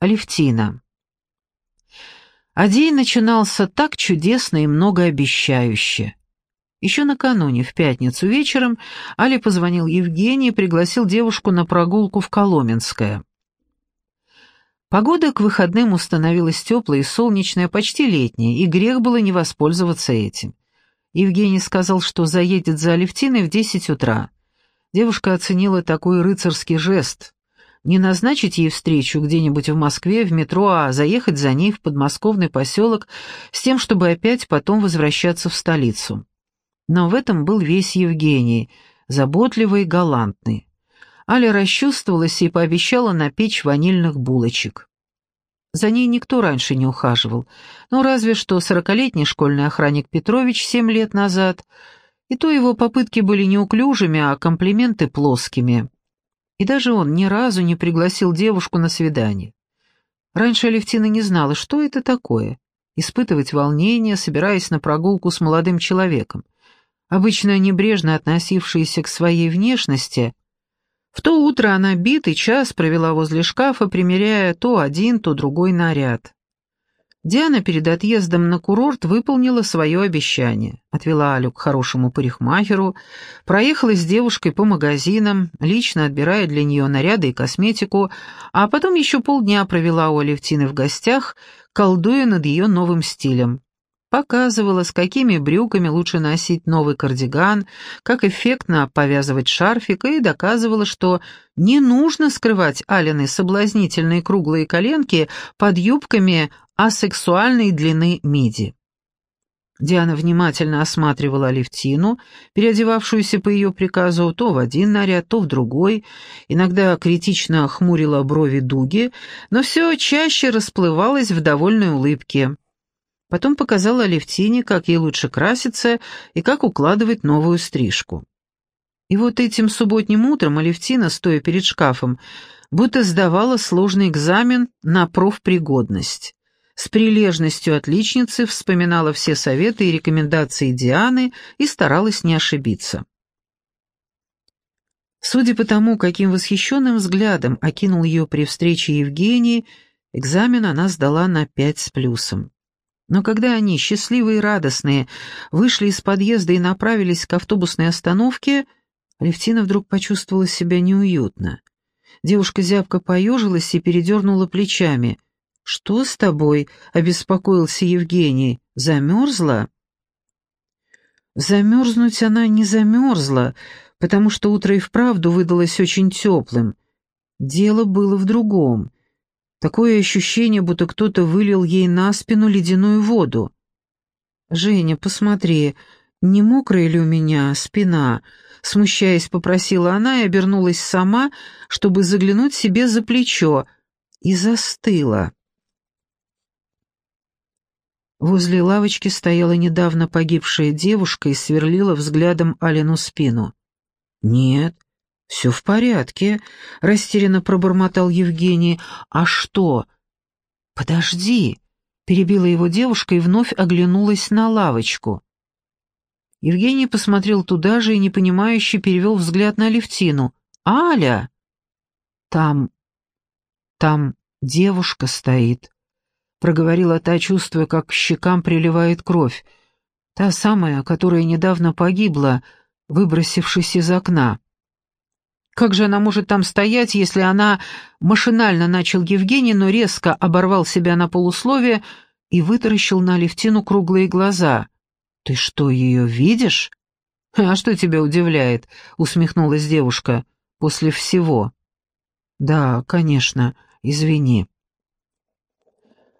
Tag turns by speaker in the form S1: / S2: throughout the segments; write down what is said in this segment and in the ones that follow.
S1: Алевтина. А день начинался так чудесно и многообещающе. Еще накануне, в пятницу вечером, Али позвонил Евгении и пригласил девушку на прогулку в Коломенское. Погода к выходным установилась теплая и солнечная, почти летняя, и грех было не воспользоваться этим. Евгений сказал, что заедет за Алевтиной в десять утра. Девушка оценила такой рыцарский жест. Не назначить ей встречу где-нибудь в Москве, в метро, а заехать за ней в подмосковный поселок с тем, чтобы опять потом возвращаться в столицу. Но в этом был весь Евгений, заботливый и галантный. Аля расчувствовалась и пообещала напечь ванильных булочек. За ней никто раньше не ухаживал, ну разве что сорокалетний школьный охранник Петрович семь лет назад, и то его попытки были неуклюжими, а комплименты плоскими. И даже он ни разу не пригласил девушку на свидание. Раньше Алевтина не знала, что это такое — испытывать волнение, собираясь на прогулку с молодым человеком. Обычно небрежно относившаяся к своей внешности — в то утро она битый час провела возле шкафа, примеряя то один, то другой наряд. Диана перед отъездом на курорт выполнила свое обещание. Отвела Алю к хорошему парикмахеру, проехала с девушкой по магазинам, лично отбирая для нее наряды и косметику, а потом еще полдня провела у Алевтины в гостях, колдуя над ее новым стилем. Показывала, с какими брюками лучше носить новый кардиган, как эффектно повязывать шарфик, и доказывала, что не нужно скрывать Алины соблазнительные круглые коленки под юбками асексуальной длины миди. Диана внимательно осматривала Алевтину, переодевавшуюся по ее приказу то в один наряд, то в другой, иногда критично хмурила брови дуги, но все чаще расплывалась в довольной улыбке. Потом показала Алевтине, как ей лучше краситься и как укладывать новую стрижку. И вот этим субботним утром Алевтина, стоя перед шкафом, будто сдавала сложный экзамен на профпригодность. С прилежностью отличницы вспоминала все советы и рекомендации Дианы и старалась не ошибиться. Судя по тому, каким восхищенным взглядом окинул ее при встрече Евгений, экзамен она сдала на пять с плюсом. Но когда они, счастливые и радостные, вышли из подъезда и направились к автобусной остановке, Левтина вдруг почувствовала себя неуютно. Девушка зябко поежилась и передернула плечами. «Что с тобой?» — обеспокоился Евгений. «Замерзла?» Замерзнуть она не замерзла, потому что утро и вправду выдалось очень теплым. Дело было в другом. Такое ощущение, будто кто-то вылил ей на спину ледяную воду. «Женя, посмотри, не мокрая ли у меня спина?» Смущаясь, попросила она и обернулась сама, чтобы заглянуть себе за плечо, и застыла. Возле лавочки стояла недавно погибшая девушка и сверлила взглядом Алину спину. «Нет, «Все в порядке», — растерянно пробормотал Евгений. «А что?» «Подожди», — перебила его девушка и вновь оглянулась на лавочку. Евгений посмотрел туда же и непонимающе перевел взгляд на Левтину. «Аля!» «Там... там девушка стоит», — проговорила та, чувствуя, как к щекам приливает кровь. «Та самая, которая недавно погибла, выбросившись из окна». Как же она может там стоять, если она... Машинально начал Евгений, но резко оборвал себя на полусловие и вытаращил на Левтину круглые глаза. «Ты что, ее видишь?» «А что тебя удивляет?» — усмехнулась девушка. «После всего». «Да, конечно, извини».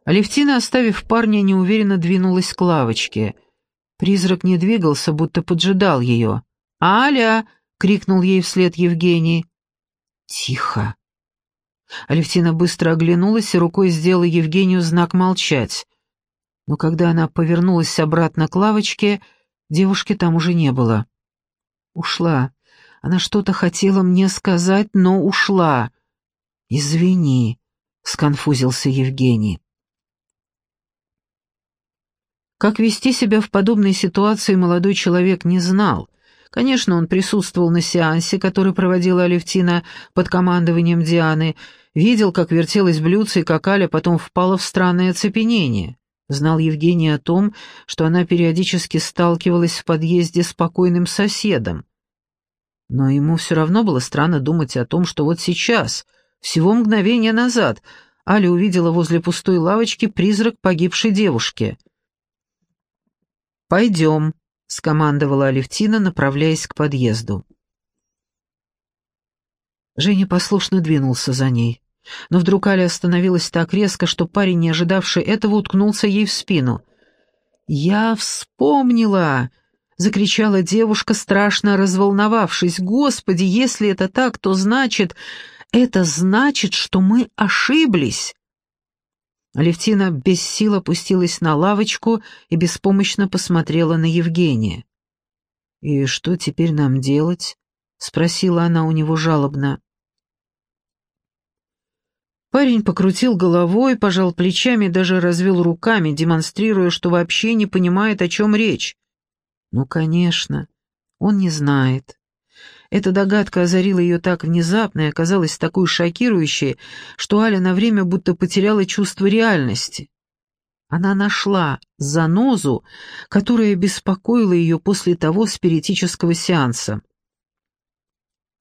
S1: Алевтина, оставив парня, неуверенно двинулась к лавочке. Призрак не двигался, будто поджидал ее. «Аля!» — крикнул ей вслед Евгений. «Тихо!» Алевтина быстро оглянулась и рукой сделала Евгению знак молчать. Но когда она повернулась обратно к лавочке, девушки там уже не было. Ушла. Она что-то хотела мне сказать, но ушла. «Извини», — сконфузился Евгений. Как вести себя в подобной ситуации молодой человек не знал. Конечно, он присутствовал на сеансе, который проводила Алевтина под командованием Дианы, видел, как вертелась блюдце и как Аля потом впала в странное оцепенение. Знал Евгений о том, что она периодически сталкивалась в подъезде с покойным соседом. Но ему все равно было странно думать о том, что вот сейчас, всего мгновение назад, Аля увидела возле пустой лавочки призрак погибшей девушки. «Пойдем», — скомандовала Алевтина, направляясь к подъезду. Женя послушно двинулся за ней. Но вдруг Аля остановилась так резко, что парень, не ожидавший этого, уткнулся ей в спину. «Я вспомнила!» — закричала девушка, страшно разволновавшись. «Господи, если это так, то значит... Это значит, что мы ошиблись!» Алевтина без сил опустилась на лавочку и беспомощно посмотрела на Евгения. «И что теперь нам делать?» — спросила она у него жалобно. Парень покрутил головой, пожал плечами даже развел руками, демонстрируя, что вообще не понимает, о чем речь. Ну, конечно, он не знает. Эта догадка озарила ее так внезапно и оказалась такой шокирующей, что Аля на время будто потеряла чувство реальности. Она нашла занозу, которая беспокоила ее после того спиритического сеанса.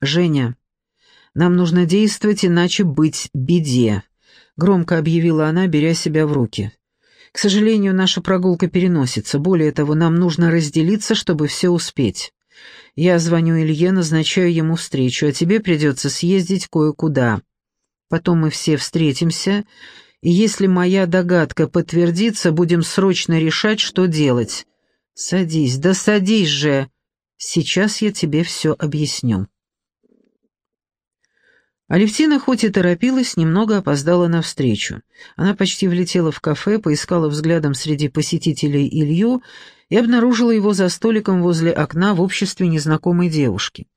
S1: «Женя, нам нужно действовать, иначе быть беде», — громко объявила она, беря себя в руки. «К сожалению, наша прогулка переносится. Более того, нам нужно разделиться, чтобы все успеть. Я звоню Илье, назначаю ему встречу, а тебе придется съездить кое-куда. Потом мы все встретимся, и если моя догадка подтвердится, будем срочно решать, что делать. Садись, да садись же. Сейчас я тебе все объясню». Алевтина хоть и торопилась, немного опоздала на встречу. Она почти влетела в кафе, поискала взглядом среди посетителей Илью и обнаружила его за столиком возле окна в обществе незнакомой девушки.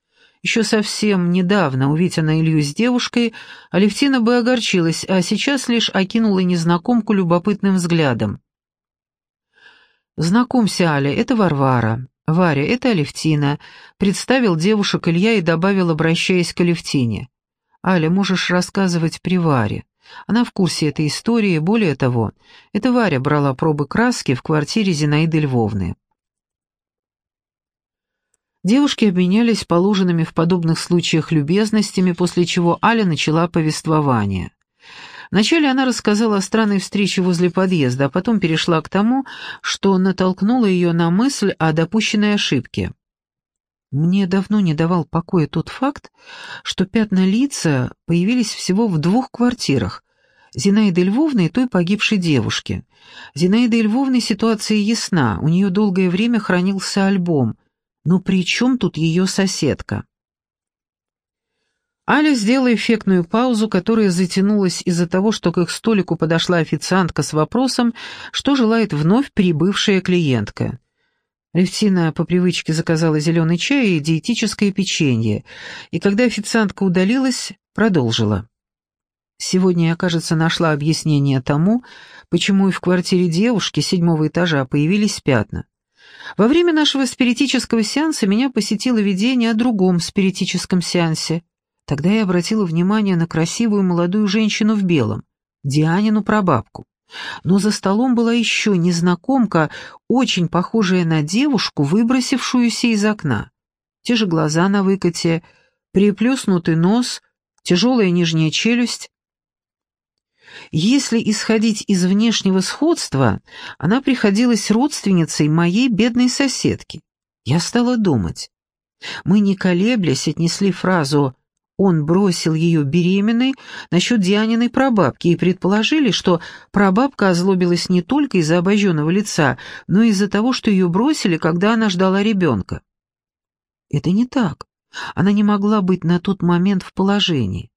S1: Еще совсем недавно, увидя на Илью с девушкой, Алевтина бы огорчилась, а сейчас лишь окинула незнакомку любопытным взглядом. «Знакомься, Аля, это Варвара. Варя, это Алевтина», — представил девушек Илья и добавил, обращаясь к Алевтине. «Аля, можешь рассказывать при Варе. Она в курсе этой истории, более того, это Варя брала пробы краски в квартире Зинаиды Львовны». Девушки обменялись положенными в подобных случаях любезностями, после чего Аля начала повествование. Вначале она рассказала о странной встрече возле подъезда, а потом перешла к тому, что натолкнуло ее на мысль о допущенной ошибке. Мне давно не давал покоя тот факт, что пятна лица появились всего в двух квартирах — Зинаиды Львовны и той погибшей девушки. Зинаиды Львовны ситуация ясна, у нее долгое время хранился альбом. Но при чем тут ее соседка? Аля сделала эффектную паузу, которая затянулась из-за того, что к их столику подошла официантка с вопросом, что желает вновь прибывшая клиентка. Левтина по привычке заказала зеленый чай и диетическое печенье, и когда официантка удалилась, продолжила. Сегодня я, кажется, нашла объяснение тому, почему и в квартире девушки седьмого этажа появились пятна. Во время нашего спиритического сеанса меня посетило видение о другом спиритическом сеансе. Тогда я обратила внимание на красивую молодую женщину в белом, Дианину прабабку. Но за столом была еще незнакомка, очень похожая на девушку, выбросившуюся из окна. Те же глаза на выкате, приплюснутый нос, тяжелая нижняя челюсть. Если исходить из внешнего сходства, она приходилась родственницей моей бедной соседки. Я стала думать. Мы, не колеблясь, отнесли фразу он бросил ее беременной насчет Дианиной прабабки и предположили, что прабабка озлобилась не только из-за обожженного лица, но и из-за того, что ее бросили, когда она ждала ребенка. Это не так. Она не могла быть на тот момент в положении.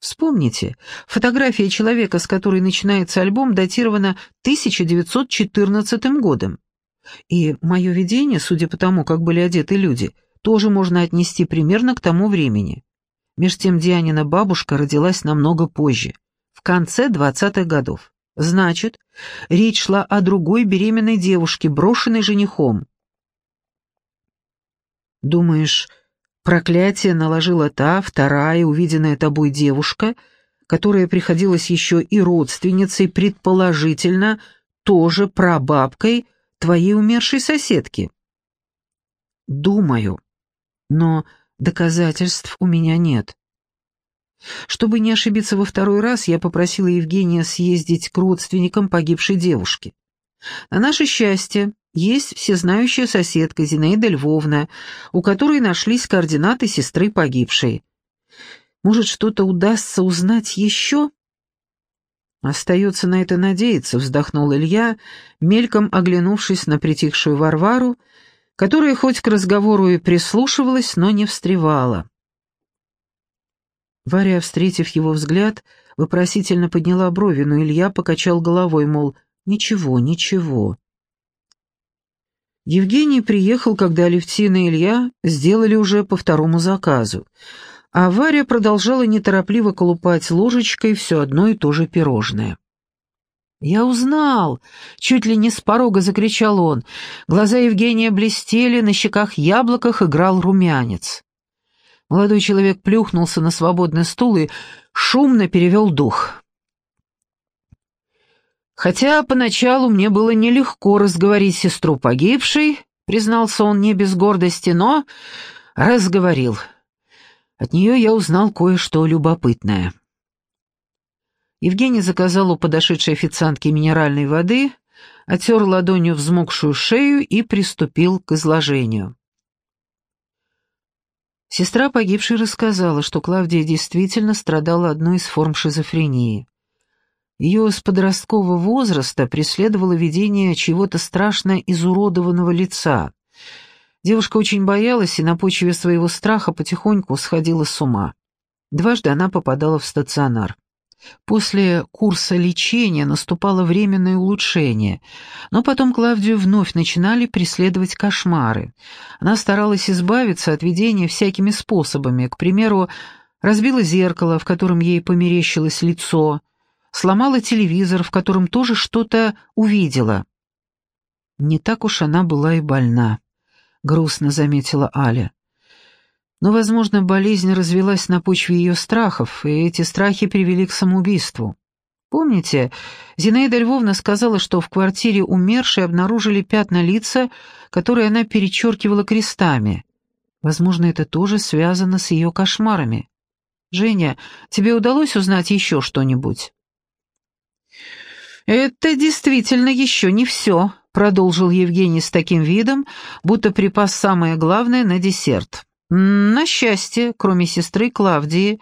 S1: Вспомните, фотография человека, с которой начинается альбом, датирована 1914 годом. И мое видение, судя по тому, как были одеты люди, тоже можно отнести примерно к тому времени. Меж тем Дианина бабушка родилась намного позже, в конце двадцатых годов. Значит, речь шла о другой беременной девушке, брошенной женихом. Думаешь, проклятие наложила та, вторая, увиденная тобой девушка, которая приходилась еще и родственницей, предположительно, тоже прабабкой твоей умершей соседки? Думаю, но доказательств у меня нет. Чтобы не ошибиться во второй раз, я попросила Евгения съездить к родственникам погибшей девушки. На наше счастье, есть всезнающая соседка Зинаида Львовна, у которой нашлись координаты сестры погибшей. Может, что-то удастся узнать еще? Остается на это надеяться, вздохнул Илья, мельком оглянувшись на притихшую Варвару, которая хоть к разговору и прислушивалась, но не встревала. Варя, встретив его взгляд, вопросительно подняла брови, но Илья покачал головой, мол, «Ничего, ничего». Евгений приехал, когда Алевтина и Илья сделали уже по второму заказу, а Варя продолжала неторопливо колупать ложечкой все одно и то же пирожное. «Я узнал!» — чуть ли не с порога закричал он. Глаза Евгения блестели, на щеках яблоках играл румянец. Молодой человек плюхнулся на свободный стул и шумно перевел дух. «Хотя поначалу мне было нелегко разговорить сестру погибшей», — признался он не без гордости, но разговорил. От нее я узнал кое-что любопытное. Евгений заказал у подошедшей официантки минеральной воды, отер ладонью взмокшую шею и приступил к изложению. Сестра погибшей рассказала, что Клавдия действительно страдала одной из форм шизофрении. Ее с подросткового возраста преследовало видение чего-то страшно изуродованного лица. Девушка очень боялась и на почве своего страха потихоньку сходила с ума. Дважды она попадала в стационар. После курса лечения наступало временное улучшение, но потом Клавдию вновь начинали преследовать кошмары. Она старалась избавиться от видения всякими способами, к примеру, разбила зеркало, в котором ей померещилось лицо, сломала телевизор, в котором тоже что-то увидела. Не так уж она была и больна, грустно заметила Аля. Но, возможно, болезнь развелась на почве ее страхов, и эти страхи привели к самоубийству. Помните, Зинаида Львовна сказала, что в квартире умершей обнаружили пятна лица, которые она перечеркивала крестами. Возможно, это тоже связано с ее кошмарами. Женя, тебе удалось узнать еще что-нибудь? «Это действительно еще не все», — продолжил Евгений с таким видом, будто припас самое главное на десерт. На счастье, кроме сестры Клавдии,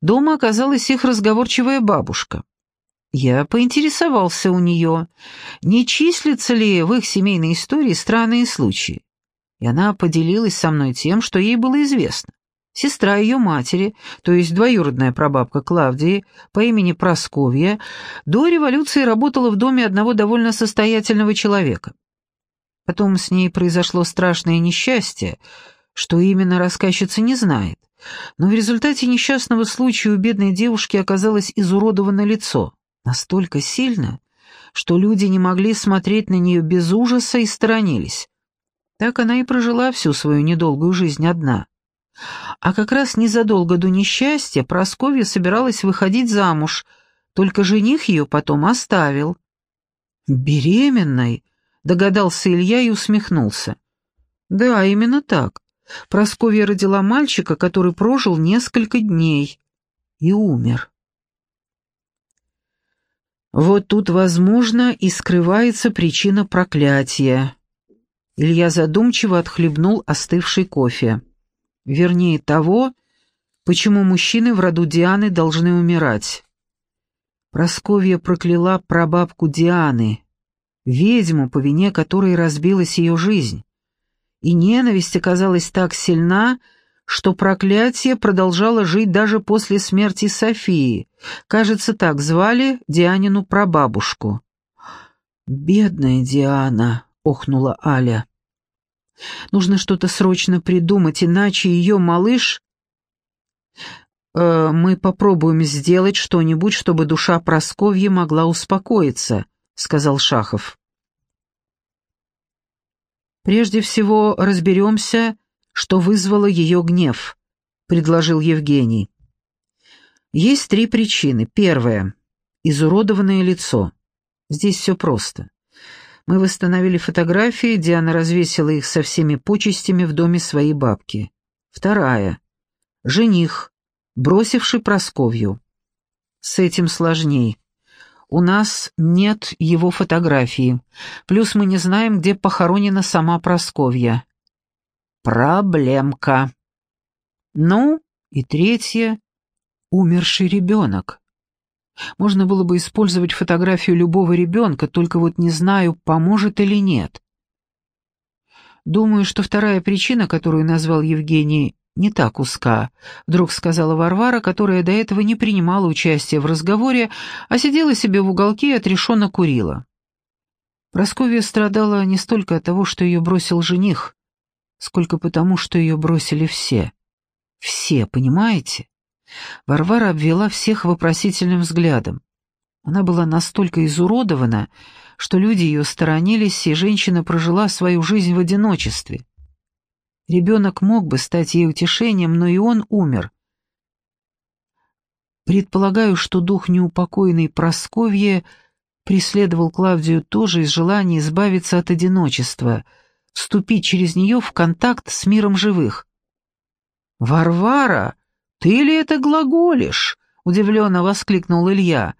S1: дома оказалась их разговорчивая бабушка. Я поинтересовался у нее, не числятся ли в их семейной истории странные случаи. И она поделилась со мной тем, что ей было известно. Сестра ее матери, то есть двоюродная прабабка Клавдии по имени Просковья, до революции работала в доме одного довольно состоятельного человека. Потом с ней произошло страшное несчастье, что именно рассказчица не знает, но в результате несчастного случая у бедной девушки оказалось изуродовано лицо, настолько сильно, что люди не могли смотреть на нее без ужаса и сторонились. Так она и прожила всю свою недолгую жизнь одна. А как раз незадолго до несчастья Просковья собиралась выходить замуж, только жених ее потом оставил. «Беременной?» — догадался Илья и усмехнулся. «Да, именно так. Просковья родила мальчика, который прожил несколько дней и умер. Вот тут, возможно, и скрывается причина проклятия. Илья задумчиво отхлебнул остывший кофе. Вернее, того, почему мужчины в роду Дианы должны умирать. Просковья прокляла прабабку Дианы, ведьму, по вине которой разбилась ее жизнь и ненависть оказалась так сильна, что проклятие продолжало жить даже после смерти Софии. Кажется, так звали Дианину прабабушку. «Бедная Диана», — охнула Аля. «Нужно что-то срочно придумать, иначе ее малыш...» э, «Мы попробуем сделать что-нибудь, чтобы душа Просковьи могла успокоиться», — сказал Шахов. Прежде всего разберемся, что вызвало ее гнев», — предложил Евгений. «Есть три причины. Первая — изуродованное лицо. Здесь все просто. Мы восстановили фотографии, Диана развесила их со всеми почестями в доме своей бабки. Вторая — жених, бросивший Просковью. С этим сложней. У нас нет его фотографии, плюс мы не знаем, где похоронена сама Просковья. Проблемка. Ну, и третье — умерший ребенок. Можно было бы использовать фотографию любого ребенка, только вот не знаю, поможет или нет. Думаю, что вторая причина, которую назвал Евгений, не так узка», — вдруг сказала Варвара, которая до этого не принимала участия в разговоре, а сидела себе в уголке и отрешенно курила. Просковья страдала не столько от того, что ее бросил жених, сколько потому, что ее бросили все. Все, понимаете? Варвара обвела всех вопросительным взглядом. Она была настолько изуродована, что люди ее сторонились, и женщина прожила свою жизнь в одиночестве. Ребенок мог бы стать ей утешением, но и он умер. Предполагаю, что дух неупокоенной Просковье преследовал Клавдию тоже из желания избавиться от одиночества, вступить через нее в контакт с миром живых. «Варвара, ты ли это глаголишь?» — удивленно воскликнул Илья.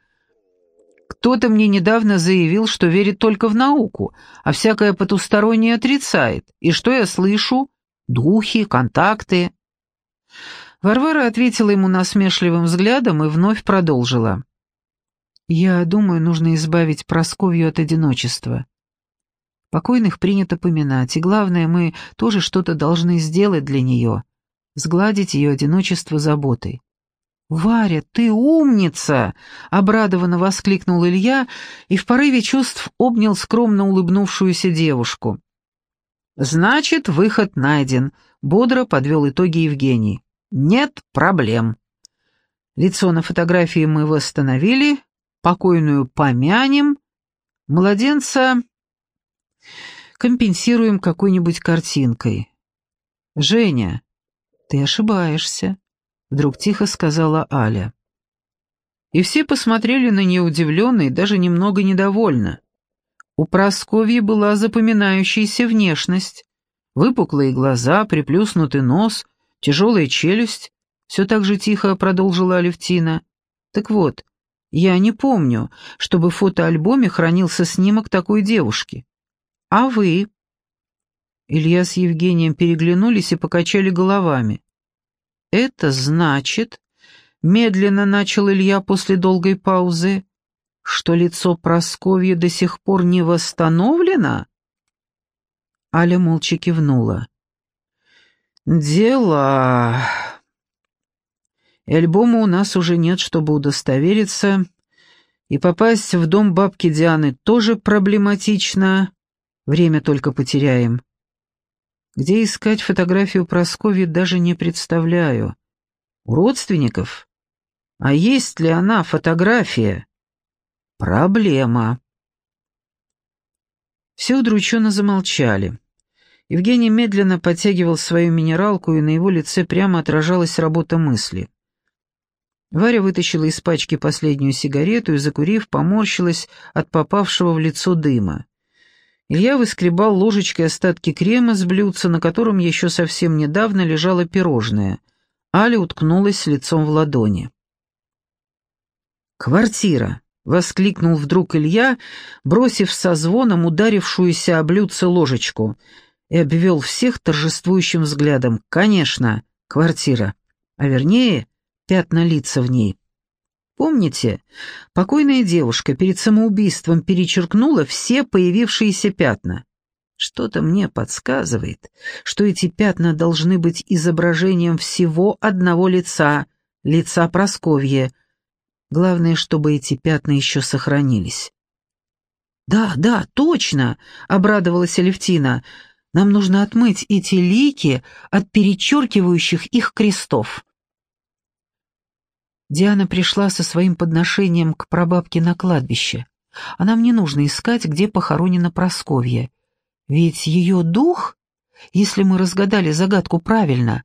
S1: «Кто-то мне недавно заявил, что верит только в науку, а всякое потустороннее отрицает. И что я слышу? Духи, контакты. Варвара ответила ему насмешливым взглядом и вновь продолжила. «Я думаю, нужно избавить Просковью от одиночества. Покойных принято поминать, и главное, мы тоже что-то должны сделать для нее, сгладить ее одиночество заботой». «Варя, ты умница!» — обрадованно воскликнул Илья и в порыве чувств обнял скромно улыбнувшуюся девушку. «Значит, выход найден», — бодро подвел итоги Евгений. «Нет проблем». Лицо на фотографии мы восстановили, покойную помянем, младенца компенсируем какой-нибудь картинкой. «Женя, ты ошибаешься», — вдруг тихо сказала Аля. И все посмотрели на нее удивленно и даже немного недовольно. У Просковьи была запоминающаяся внешность. Выпуклые глаза, приплюснутый нос, тяжелая челюсть. Все так же тихо продолжила Алевтина. Так вот, я не помню, чтобы в фотоальбоме хранился снимок такой девушки. А вы? Илья с Евгением переглянулись и покачали головами. «Это значит...» — медленно начал Илья после долгой паузы что лицо Просковья до сих пор не восстановлено?» Аля молча кивнула. «Дела...» альбома у нас уже нет, чтобы удостовериться, и попасть в дом бабки Дианы тоже проблематично, время только потеряем. Где искать фотографию Прасковьи даже не представляю. У родственников? А есть ли она, фотография? Проблема. Все удрученно замолчали. Евгений медленно подтягивал свою минералку, и на его лице прямо отражалась работа мысли. Варя вытащила из пачки последнюю сигарету и, закурив, поморщилась от попавшего в лицо дыма. Илья выскребал ложечкой остатки крема с блюдца, на котором еще совсем недавно лежало пирожное. Аля уткнулась лицом в ладони. «Квартира. — воскликнул вдруг Илья, бросив со звоном ударившуюся о блюдце ложечку, и обвел всех торжествующим взглядом. «Конечно, квартира, а вернее, пятна лица в ней». Помните, покойная девушка перед самоубийством перечеркнула все появившиеся пятна. Что-то мне подсказывает, что эти пятна должны быть изображением всего одного лица, лица Просковья, Главное, чтобы эти пятна еще сохранились. «Да, да, точно!» — обрадовалась Алевтина. «Нам нужно отмыть эти лики от перечеркивающих их крестов». Диана пришла со своим подношением к прабабке на кладбище. А нам не нужно искать, где похоронена Просковья. Ведь ее дух если мы разгадали загадку правильно,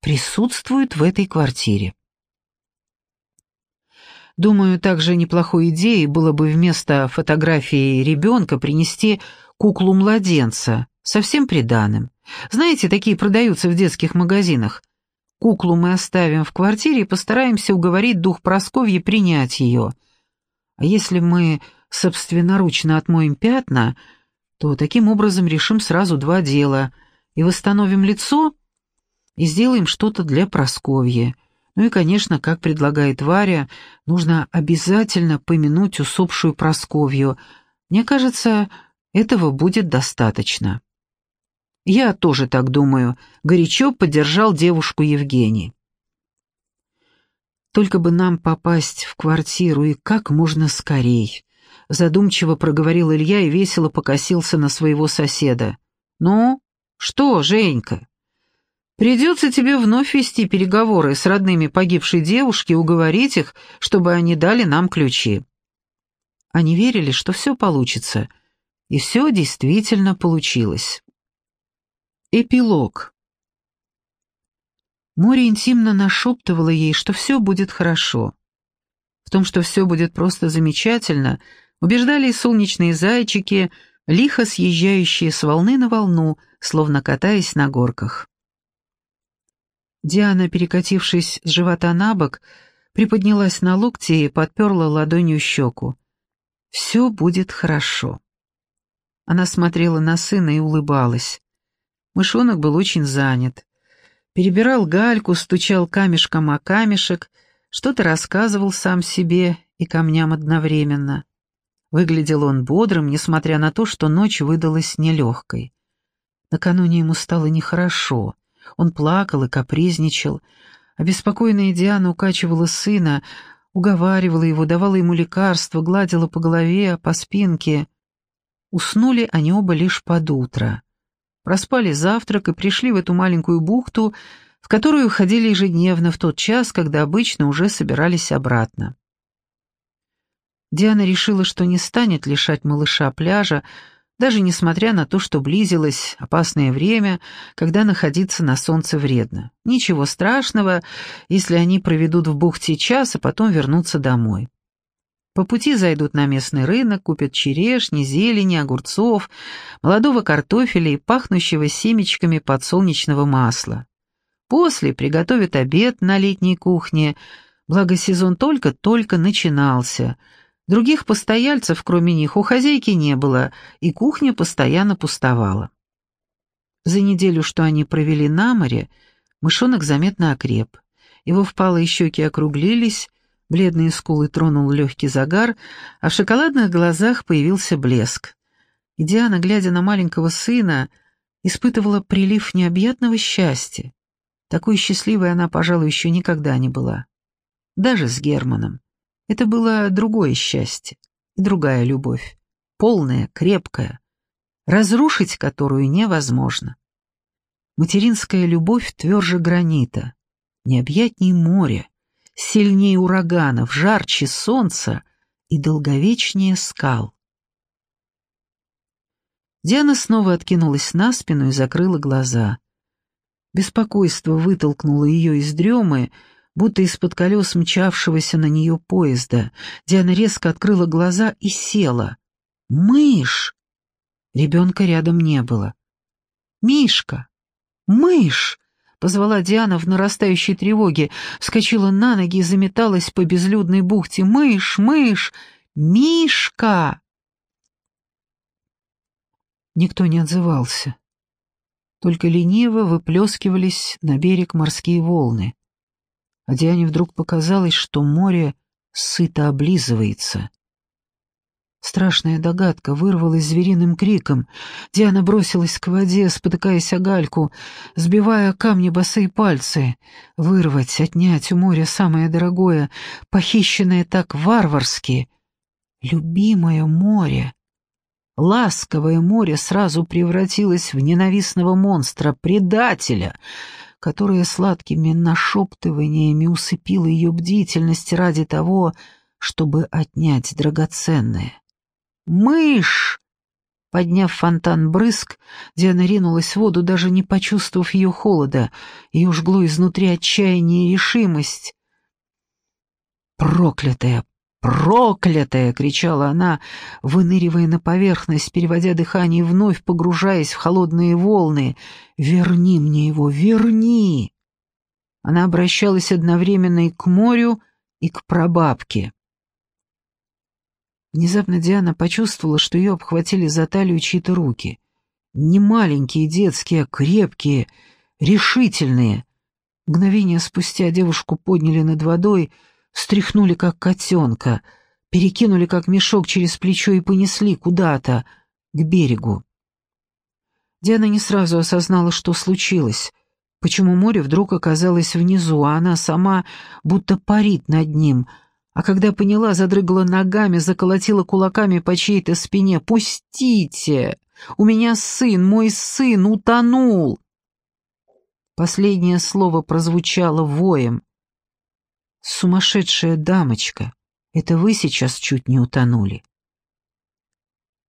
S1: присутствует в этой квартире. Думаю, также неплохой идеей было бы вместо фотографии ребенка принести куклу-младенца, совсем приданым. Знаете, такие продаются в детских магазинах. Куклу мы оставим в квартире и постараемся уговорить дух Просковьи принять ее. А если мы собственноручно отмоем пятна, то таким образом решим сразу два дела и восстановим лицо, и сделаем что-то для Просковьи. Ну и, конечно, как предлагает Варя, нужно обязательно помянуть усопшую Просковью. Мне кажется, этого будет достаточно. Я тоже так думаю, горячо поддержал девушку Евгений. Только бы нам попасть в квартиру и как можно скорей. Задумчиво проговорил Илья и весело покосился на своего соседа. «Ну, что, Женька?» Придется тебе вновь вести переговоры с родными погибшей девушки и уговорить их, чтобы они дали нам ключи». Они верили, что все получится, и все действительно получилось. Эпилог. Море интимно нашептывало ей, что все будет хорошо. В том, что все будет просто замечательно, убеждали и солнечные зайчики, лихо съезжающие с волны на волну, словно катаясь на горках. Диана, перекатившись с живота на бок, приподнялась на локте и подперла ладонью щеку. «Все будет хорошо». Она смотрела на сына и улыбалась. Мышонок был очень занят. Перебирал гальку, стучал камешком о камешек, что-то рассказывал сам себе и камням одновременно. Выглядел он бодрым, несмотря на то, что ночь выдалась нелегкой. Накануне ему стало нехорошо. Он плакал и капризничал. Обеспокоенная Диана укачивала сына, уговаривала его, давала ему лекарства, гладила по голове, по спинке. Уснули они оба лишь под утро. Проспали завтрак и пришли в эту маленькую бухту, в которую ходили ежедневно в тот час, когда обычно уже собирались обратно. Диана решила, что не станет лишать малыша пляжа, даже несмотря на то, что близилось опасное время, когда находиться на солнце вредно. Ничего страшного, если они проведут в бухте час, а потом вернутся домой. По пути зайдут на местный рынок, купят черешни, зелени, огурцов, молодого картофеля и пахнущего семечками подсолнечного масла. После приготовят обед на летней кухне, благо сезон только-только начинался — Других постояльцев, кроме них, у хозяйки не было, и кухня постоянно пустовала. За неделю, что они провели на море, мышонок заметно окреп. Его впалые щеки округлились, бледные скулы тронул легкий загар, а в шоколадных глазах появился блеск. И Диана, глядя на маленького сына, испытывала прилив необъятного счастья. Такой счастливой она, пожалуй, еще никогда не была. Даже с Германом. Это было другое счастье и другая любовь, полная, крепкая, разрушить которую невозможно. Материнская любовь тверже гранита, необъятней моря, сильнее ураганов, жарче солнца и долговечнее скал. Диана снова откинулась на спину и закрыла глаза. Беспокойство вытолкнуло ее из дремы, будто из-под колес мчавшегося на нее поезда. Диана резко открыла глаза и села. «Мышь!» Ребенка рядом не было. «Мишка! Мышь!» — позвала Диана в нарастающей тревоге, вскочила на ноги и заметалась по безлюдной бухте. «Мышь! Мышь! Мишка!» Никто не отзывался. Только лениво выплескивались на берег морские волны а Диане вдруг показалось, что море сыто облизывается. Страшная догадка вырвалась звериным криком. Диана бросилась к воде, спотыкаясь о гальку, сбивая камни босые пальцы. Вырвать, отнять у моря самое дорогое, похищенное так варварски. Любимое море. Ласковое море сразу превратилось в ненавистного монстра, предателя — которая сладкими нашептываниями усыпила ее бдительность ради того, чтобы отнять драгоценное. «Мышь!» Подняв фонтан брызг, Диана ринулась в воду, даже не почувствовав ее холода. Ее жгло изнутри отчаяние и решимость. «Проклятая! Проклятая!» — кричала она, выныривая на поверхность, переводя дыхание и вновь погружаясь в холодные волны. «Верни мне его! Верни!» Она обращалась одновременно и к морю, и к прабабке. Внезапно Диана почувствовала, что ее обхватили за талию чьи-то руки. Не маленькие, детские, а крепкие, решительные. Мгновение спустя девушку подняли над водой, встряхнули, как котенка, перекинули, как мешок, через плечо и понесли куда-то, к берегу. Диана не сразу осознала, что случилось, почему море вдруг оказалось внизу, а она сама будто парит над ним — а когда поняла, задрыгала ногами, заколотила кулаками по чьей-то спине. «Пустите! У меня сын, мой сын утонул!» Последнее слово прозвучало воем. «Сумасшедшая дамочка, это вы сейчас чуть не утонули».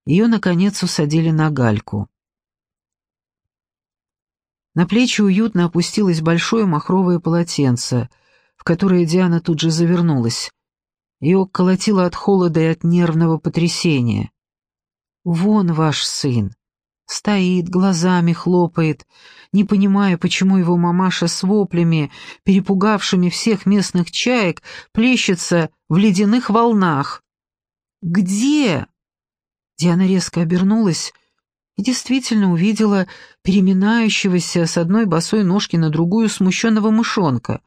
S1: Ее, наконец, усадили на гальку. На плечи уютно опустилось большое махровое полотенце, в которое Диана тут же завернулась. Ее колотило от холода и от нервного потрясения. «Вон ваш сын. Стоит, глазами хлопает, не понимая, почему его мамаша с воплями, перепугавшими всех местных чаек, плещется в ледяных волнах. «Где?» Диана резко обернулась и действительно увидела переминающегося с одной босой ножки на другую смущенного мышонка.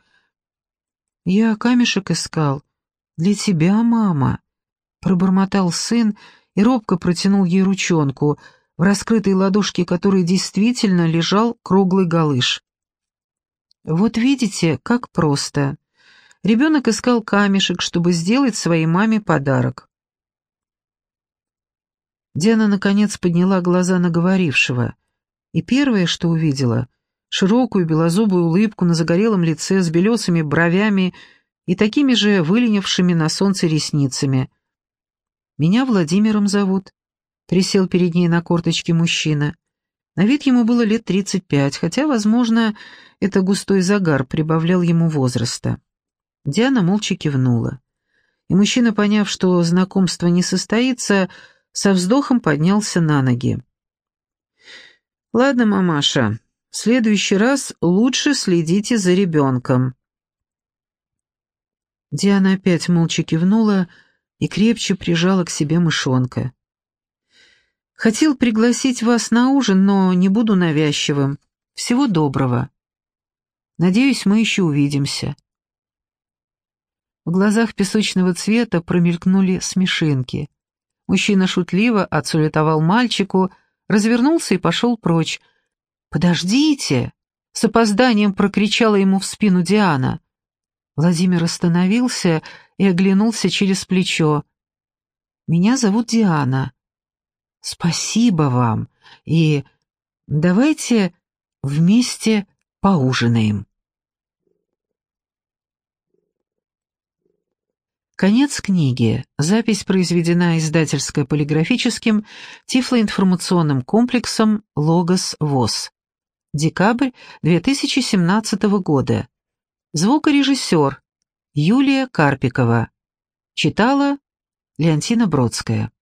S1: «Я камешек искал. «Для тебя, мама», — пробормотал сын и робко протянул ей ручонку, в раскрытой ладошке которой действительно лежал круглый галыш. «Вот видите, как просто. Ребенок искал камешек, чтобы сделать своей маме подарок». Диана, наконец, подняла глаза на говорившего, и первое, что увидела — широкую белозубую улыбку на загорелом лице с белесыми бровями — и такими же выленившими на солнце ресницами. «Меня Владимиром зовут», — присел перед ней на корточке мужчина. На вид ему было лет тридцать пять, хотя, возможно, это густой загар прибавлял ему возраста. Диана молча кивнула. И мужчина, поняв, что знакомство не состоится, со вздохом поднялся на ноги. «Ладно, мамаша, в следующий раз лучше следите за ребенком. Диана опять молча кивнула и крепче прижала к себе мышонка. «Хотел пригласить вас на ужин, но не буду навязчивым. Всего доброго. Надеюсь, мы еще увидимся». В глазах песочного цвета промелькнули смешинки. Мужчина шутливо отсулетовал мальчику, развернулся и пошел прочь. «Подождите!» — с опозданием прокричала ему в спину Диана. Владимир остановился и оглянулся через плечо. «Меня зовут Диана. Спасибо вам, и давайте вместе поужинаем». Конец книги. Запись произведена издательско-полиграфическим тифлоинформационным комплексом «Логос ВОЗ». Декабрь 2017 года. Звукорежиссер Юлия Карпикова. Читала Леонтина Бродская.